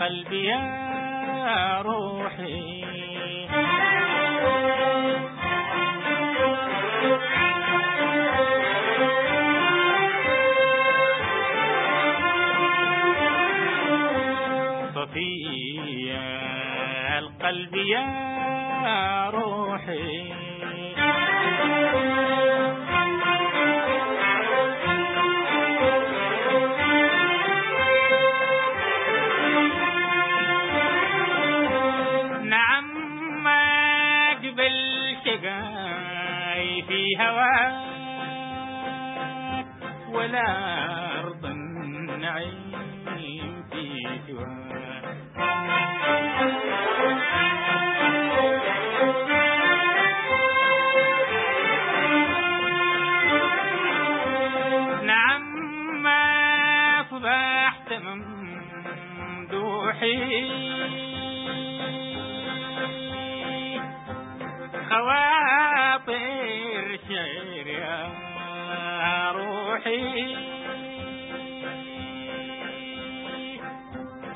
القلب يا روحي. صفية القلب يا روحي. شقاي في هواك ولا أرض النعيم في سواك نعم ما فضحت ممدوحي خواطر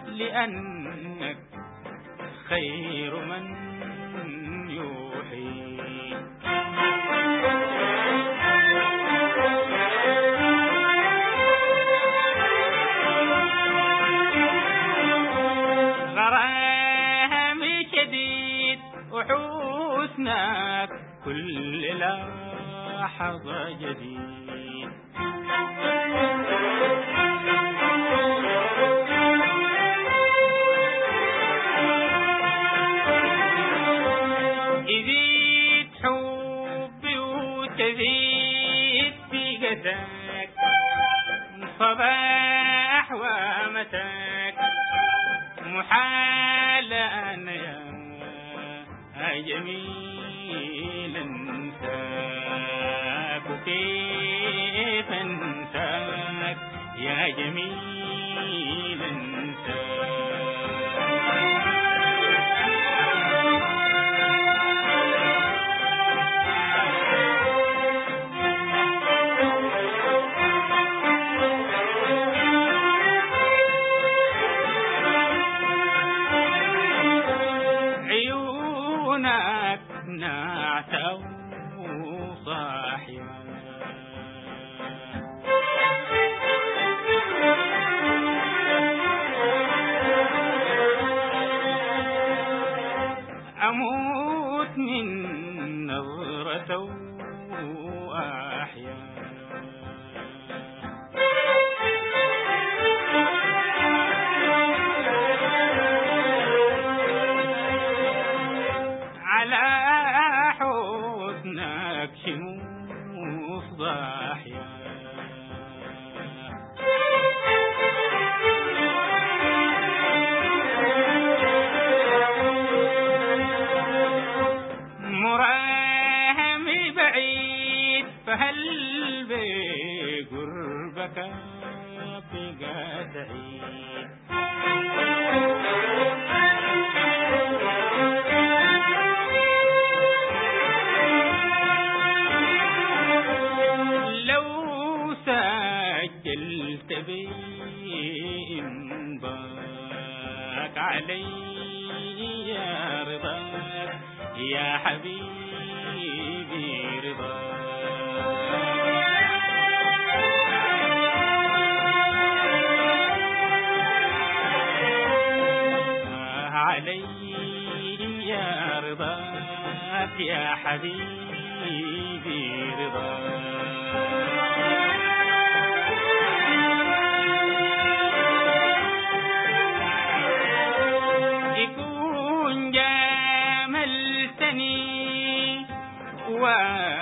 لأنك خير من يوحي. غرامي شديد وحسنك كل لحظة جديد. يزيد حبي وتزيد ثقتك صباح ومساك محال أن يا جميل. يا جميل انساك عيونك نعسة وصاحية show بعيد فهل بقربك بقى لو سجلت بإمضاك علي يا رضاك يا حبيبي رضاك علي يا رضاك يا حبيبي رضاك ま。